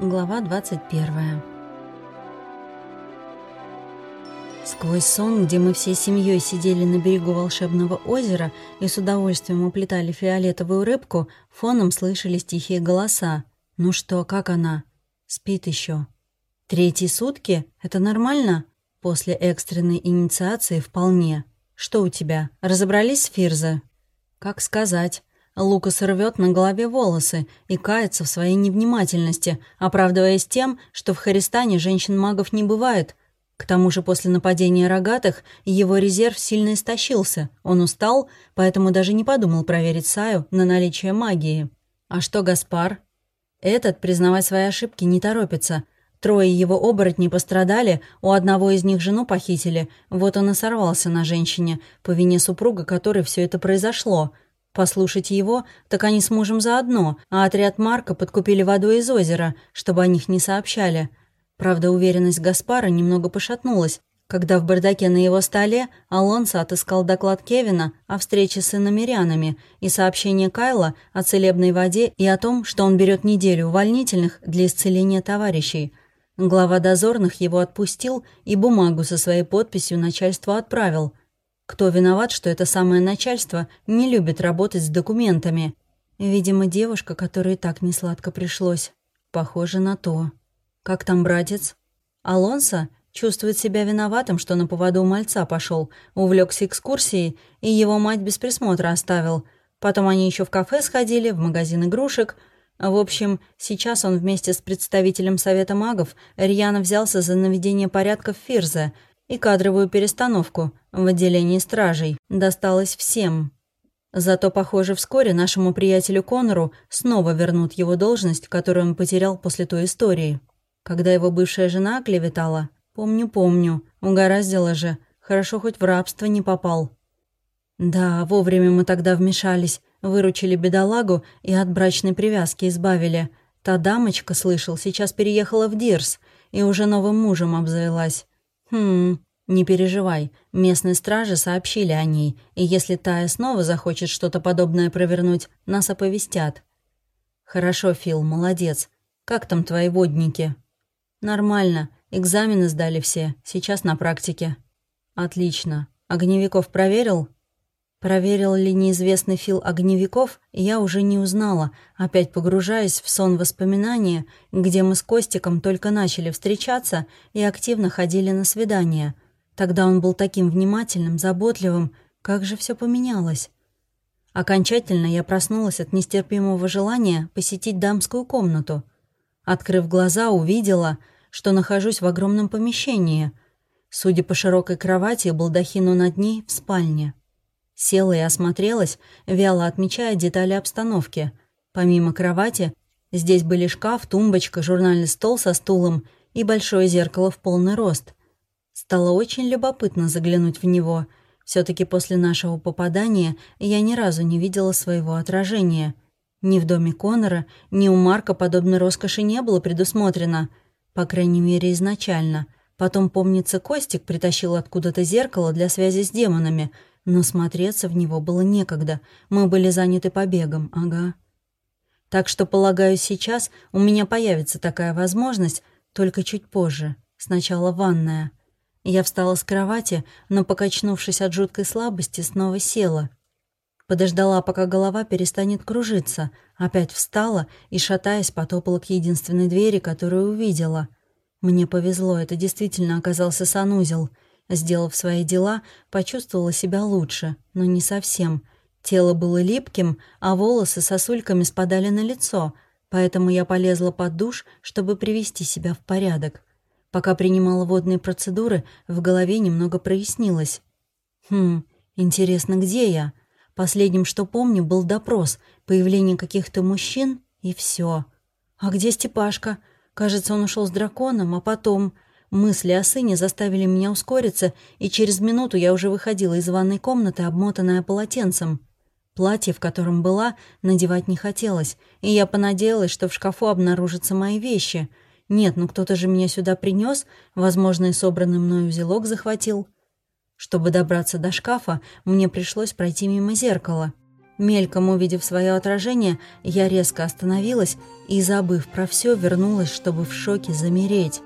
Глава 21 Сквозь сон, где мы всей семьей сидели на берегу волшебного озера и с удовольствием уплетали фиолетовую рыбку, фоном слышались тихие голоса. «Ну что, как она?» «Спит еще. «Третьи сутки? Это нормально?» «После экстренной инициации вполне. Что у тебя? Разобрались с Фирзе?» «Как сказать?» Лукас рвет на голове волосы и кается в своей невнимательности, оправдываясь тем, что в Харистане женщин-магов не бывает. К тому же после нападения рогатых его резерв сильно истощился. Он устал, поэтому даже не подумал проверить Саю на наличие магии. А что Гаспар? Этот признавать свои ошибки не торопится. Трое его оборотней пострадали, у одного из них жену похитили. Вот он и сорвался на женщине, по вине супруга которой все это произошло – Послушать его, так они с мужем заодно, а отряд Марка подкупили водой из озера, чтобы о них не сообщали. Правда, уверенность Гаспара немного пошатнулась, когда в бардаке на его столе Алонсо отыскал доклад Кевина о встрече с иномерянами и сообщение Кайла о целебной воде и о том, что он берет неделю увольнительных для исцеления товарищей. Глава дозорных его отпустил и бумагу со своей подписью начальству отправил – кто виноват, что это самое начальство не любит работать с документами? Видимо, девушка, которой так несладко пришлось. Похоже на то. Как там братец? Алонсо чувствует себя виноватым, что на поводу у мальца пошел, увлекся экскурсией, и его мать без присмотра оставил. Потом они еще в кафе сходили, в магазин игрушек. В общем, сейчас он вместе с представителем Совета магов рьяно взялся за наведение порядка в Фирзе — и кадровую перестановку в отделении стражей досталось всем. Зато, похоже, вскоре нашему приятелю Конору снова вернут его должность, которую он потерял после той истории. Когда его бывшая жена клеветала, помню, помню, угораздило же, хорошо хоть в рабство не попал. Да, вовремя мы тогда вмешались, выручили бедолагу и от брачной привязки избавили. Та дамочка, слышал, сейчас переехала в Дирс и уже новым мужем обзавелась. «Хм, не переживай, местные стражи сообщили о ней, и если Тая снова захочет что-то подобное провернуть, нас оповестят». «Хорошо, Фил, молодец. Как там твои водники?» «Нормально. Экзамены сдали все. Сейчас на практике». «Отлично. Огневиков проверил?» Проверил ли неизвестный Фил огневиков, я уже не узнала, опять погружаясь в сон воспоминания, где мы с Костиком только начали встречаться и активно ходили на свидания. Тогда он был таким внимательным, заботливым, как же все поменялось. Окончательно я проснулась от нестерпимого желания посетить дамскую комнату. Открыв глаза, увидела, что нахожусь в огромном помещении. Судя по широкой кровати и балдахину над ней, в спальне. Села и осмотрелась, вяло отмечая детали обстановки. Помимо кровати, здесь были шкаф, тумбочка, журнальный стол со стулом и большое зеркало в полный рост. Стало очень любопытно заглянуть в него. все таки после нашего попадания я ни разу не видела своего отражения. Ни в доме Конора, ни у Марка подобной роскоши не было предусмотрено. По крайней мере, изначально. Потом, помнится, Костик притащил откуда-то зеркало для связи с демонами — но смотреться в него было некогда. Мы были заняты побегом, ага. Так что, полагаю, сейчас у меня появится такая возможность, только чуть позже. Сначала ванная. Я встала с кровати, но, покачнувшись от жуткой слабости, снова села. Подождала, пока голова перестанет кружиться, опять встала и, шатаясь, потопала к единственной двери, которую увидела. Мне повезло, это действительно оказался санузел — Сделав свои дела, почувствовала себя лучше, но не совсем. Тело было липким, а волосы сосульками спадали на лицо, поэтому я полезла под душ, чтобы привести себя в порядок. Пока принимала водные процедуры, в голове немного прояснилось. Хм, интересно, где я? Последним, что помню, был допрос, появление каких-то мужчин и все. А где Степашка? Кажется, он ушел с драконом, а потом... Мысли о сыне заставили меня ускориться, и через минуту я уже выходила из ванной комнаты, обмотанная полотенцем. Платье, в котором была, надевать не хотелось, и я понадеялась, что в шкафу обнаружатся мои вещи. Нет, ну кто-то же меня сюда принес, возможно, и собранный мной узелок захватил. Чтобы добраться до шкафа, мне пришлось пройти мимо зеркала. Мельком увидев свое отражение, я резко остановилась и, забыв про все, вернулась, чтобы в шоке замереть.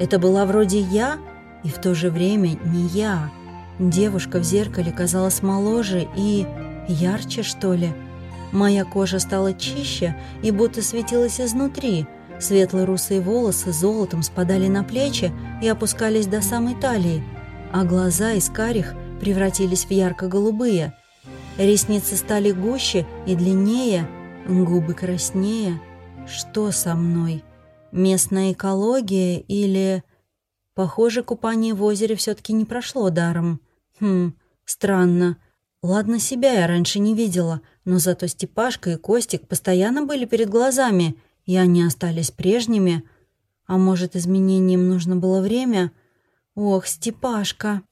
Это была вроде я, и в то же время не я. Девушка в зеркале казалась моложе и ярче, что ли. Моя кожа стала чище и будто светилась изнутри. Светлые русые волосы золотом спадали на плечи и опускались до самой талии, а глаза из карих превратились в ярко-голубые. Ресницы стали гуще и длиннее, губы краснее. Что со мной? Местная экология или... Похоже, купание в озере все таки не прошло даром. Хм, странно. Ладно, себя я раньше не видела, но зато Степашка и Костик постоянно были перед глазами, и они остались прежними. А может, изменениям нужно было время? Ох, Степашка!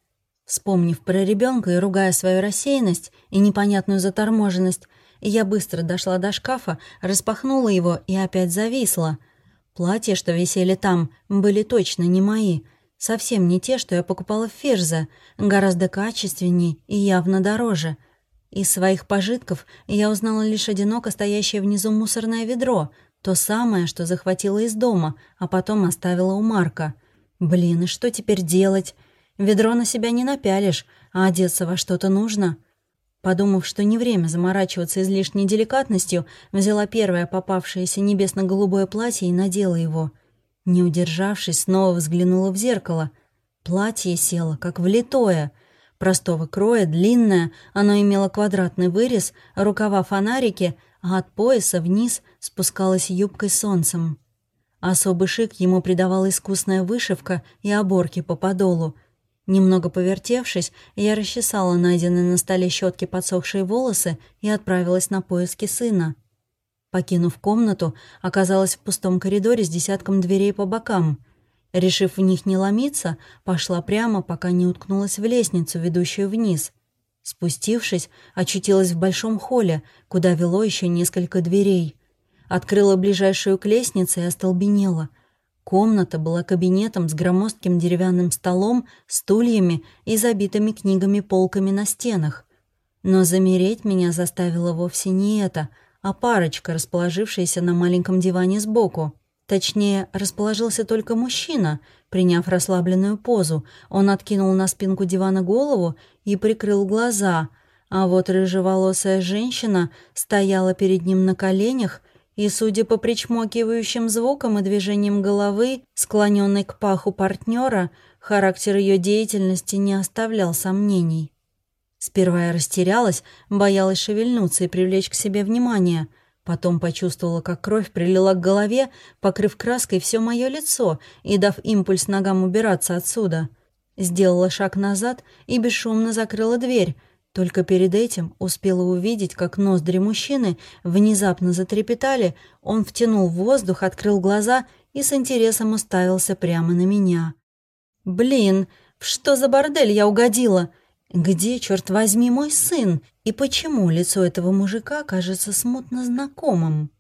Вспомнив про ребенка и ругая свою рассеянность и непонятную заторможенность, я быстро дошла до шкафа, распахнула его и опять зависла. Платья, что висели там, были точно не мои — Совсем не те, что я покупала в Фирзе, гораздо качественнее и явно дороже. Из своих пожитков я узнала лишь одиноко стоящее внизу мусорное ведро, то самое, что захватила из дома, а потом оставила у Марка. Блин, и что теперь делать? Ведро на себя не напялишь, а одеться во что-то нужно. Подумав, что не время заморачиваться излишней деликатностью, взяла первое попавшееся небесно-голубое платье и надела его — не удержавшись, снова взглянула в зеркало. Платье село, как влитое. Простого кроя, длинное, оно имело квадратный вырез, рукава фонарики, а от пояса вниз спускалась юбкой солнцем. Особый шик ему придавала искусная вышивка и оборки по подолу. Немного повертевшись, я расчесала найденные на столе щетки подсохшие волосы и отправилась на поиски сына. Покинув комнату, оказалась в пустом коридоре с десятком дверей по бокам. Решив в них не ломиться, пошла прямо, пока не уткнулась в лестницу, ведущую вниз. Спустившись, очутилась в большом холле, куда вело еще несколько дверей. Открыла ближайшую к лестнице и остолбенела. Комната была кабинетом с громоздким деревянным столом, стульями и забитыми книгами полками на стенах. Но замереть меня заставило вовсе не это — а парочка, расположившаяся на маленьком диване сбоку. Точнее, расположился только мужчина, приняв расслабленную позу. Он откинул на спинку дивана голову и прикрыл глаза, а вот рыжеволосая женщина стояла перед ним на коленях и, судя по причмокивающим звукам и движениям головы, склоненной к паху партнера, характер ее деятельности не оставлял сомнений. Сперва я растерялась, боялась шевельнуться и привлечь к себе внимание. Потом почувствовала, как кровь прилила к голове, покрыв краской все мое лицо и дав импульс ногам убираться отсюда. Сделала шаг назад и бесшумно закрыла дверь. Только перед этим успела увидеть, как ноздри мужчины внезапно затрепетали, он втянул воздух, открыл глаза и с интересом уставился прямо на меня. «Блин, что за бордель я угодила?» Где, черт возьми, мой сын? И почему лицо этого мужика кажется смутно знакомым?